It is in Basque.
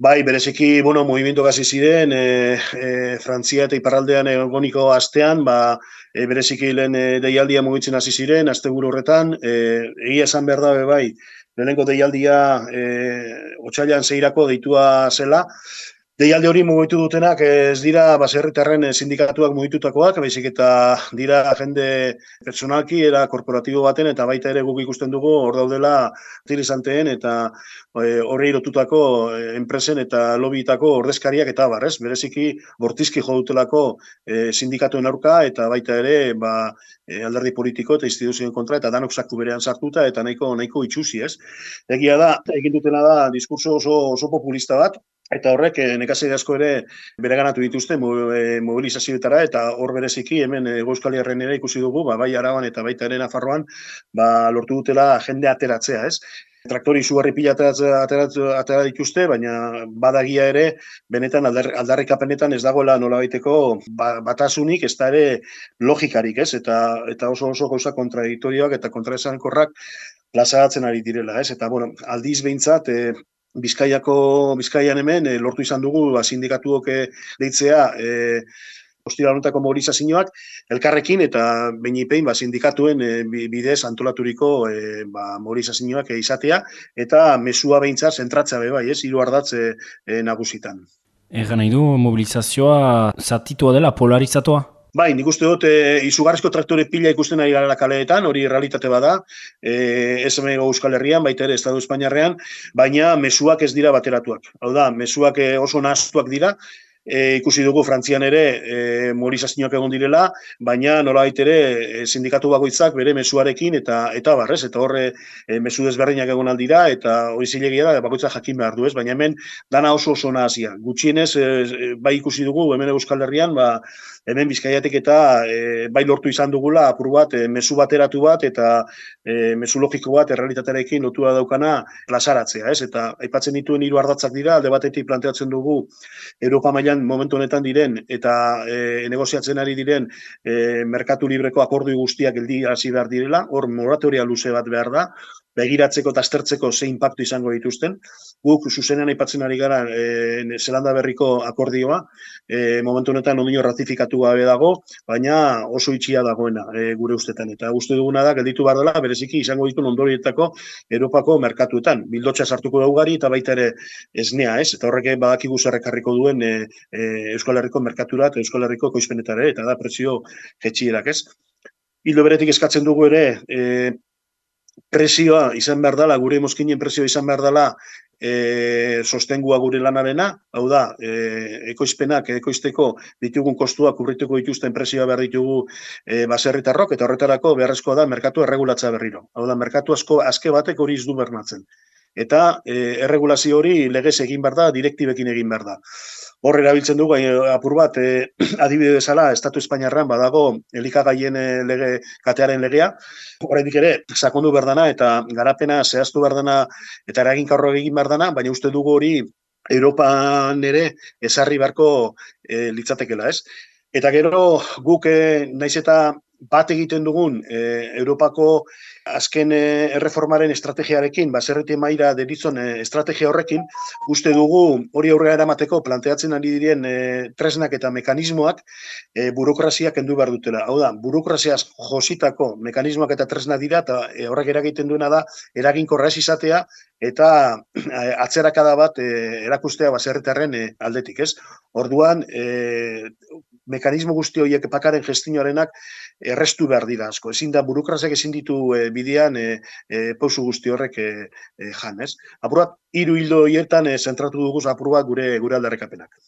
Bai, bereziki, bueno, movimiento gazi ziren, e, e, Frantzia eta Iparraldean egoniko astean, ba, e, bereziki lehen e, deialdia mugitzen hasi ziren, asteburu horretan, e, egia esan behar dabe bai, lehenengo deialdia e, otxailan zeirako deitua zela, Deialde hori mugitu dutenak ez dira baserritarren sindikatuak mugitutakoak, baizik eta dira jende personalki era korporatibo baten eta baita ere guk ikusten dugu hor daudela utilizanteen eta e, horri irotutako e, enpresen eta lobbyitako ordezkariak eta bar, ez? Bereziki bortizki jo dutelako e, sindikatuen aurka eta baita ere ba, e, alderdi politiko eta instituzioen kontra eta danok saktu berean sartuta eta nahiko nahiko itxusi, ez? Egia da, egin dutena da diskurso oso, oso populista bat, Eta horrek eh, nekazari asko ere bereganatu dituzte eh, mobilizazioetara eta hor bereziki hemen eh, Euskal Herren ere ikusi dugu, ba, bai Araban eta baita ere Nafarroan, ba, lortu dutela jende ateratzea, ez? Traktori izugarri pila atera dituzte, baina badagia ere, benetan aldarrikapenetan ez dagoela nola baiteko ba, batasunik, ez da ere logikarik, ez? Eta, eta oso oso gauza kontradiktorioak eta kontraesankorrak plazaratzen ari direla, ez? Eta, bueno, aldiz behintzat, e, Bizkaiako Bizkaian hemen e, lortu izan dugu ba sindikatuok eh, deitzea eh ostiranotako mobilizazioak elkarrekin eta beinipein ba sindikatuen e, bidez antolaturiko e, ba mobilizazioak izatea eta mesua beintza zentratzea be bai, ez, hiru ardatz e, nagusitan. Egan nahi du mobilizazioa zatitua dela polarizatua? Bai, nik uste dut, e, izugarrizko traktore pila ikusten ari gara kaleetan, hori realitate bada, e, SM Euskal Herrian, baita ere, Estado Espainiarrean, baina mesuak ez dira bateratuak. Hau da, mesuak e, oso nastuak dira, e, ikusi dugu Frantzian ere e, mobilizazioak egon direla, baina nolabait ere e, sindikatu bakoitzak bere mesuarekin eta eta barrez, eta horre e, mesu desberdinak egon aldira, eta hori zilegia da, bakoitzak jakin behar du ez, baina hemen dana oso oso nazia. Gutxienez, e, e, bai ikusi dugu, hemen Euskal Herrian, ba, hemen bizkaiatik eta e, bai lortu izan dugula apur bat, e, mesu bateratu bat eta e, mesu logiko bat errealitatearekin lotua daukana plasaratzea, ez? Eta aipatzen dituen hiru ardatzak dira, alde batetik planteatzen dugu Europa mailan momentu honetan diren eta e, negoziatzen ari diren e, merkatu libreko akordu guztiak geldi hasi behar direla, hor moratoria luze bat behar da, begiratzeko eta aztertzeko ze inpaktu izango dituzten. Guk zuzenean aipatzen ari gara e, Zelanda berriko akordioa, e, momentu honetan ondino ratifikatu gabe dago, baina oso itxia dagoena e, gure ustetan. Eta uste duguna da, gelditu behar dela, bereziki izango ditu ondorietako Europako merkatuetan. Bildotxa sartuko daugari eta baita ere esnea, ez? Eta horrek badakigu zerrekarriko duen e, e, Euskal Herriko merkatura eta Euskal Herriko koizpenetare, eta da prezio jetxierak, ez? Hildo beretik eskatzen dugu ere, e, presioa izan behar dela, gure mozkinen presioa izan behar dela, e, sostengua gure lanarena, hau da, e, ekoizpenak, ekoizteko ditugun kostuak urrituko dituzten presioa behar ditugu e, baserritarrok, eta horretarako beharrezkoa da, merkatu erregulatza berriro. Hau da, merkatu asko, azke batek hori izdu bernatzen. Eta e, erregulazio hori legez egin behar da, direktibekin egin behar da. Hor erabiltzen dugu apur bat e, adibide bezala Estatu Espainiarran badago elikagaien eh, lege katearen legea. Oraindik ere sakondu berdana eta garapena zehaztu berdana eta eraginkarro egin berdana, baina uste dugu hori Europan ere ezarri barko e, litzatekela, ez? Eta gero guk naiz eta bat egiten dugun e, Europako azken e, erreformaren estrategiarekin, baserreti maira deritzon e, estrategia horrekin, uste dugu hori aurrera eramateko planteatzen ari diren e, tresnak eta mekanismoak e, burokraziak endu behar dutela. Hau da, burokraziaz jositako mekanismoak eta tresna dira, eta e, horrek eragiten duena da, eragin korrez izatea, eta e, atzerakada bat e, erakustea baserretarren e, aldetik, ez? Orduan, e, mekanismo guzti horiek pakaren gestinoarenak errestu behar dira asko. Ezin da burukrazek ezin ditu e, bidean e, e, pausu guzti horrek e, e, jan, ez? Apurat, hiru hildo hietan e, zentratu dugu apurat gure gure aldarrekapenak.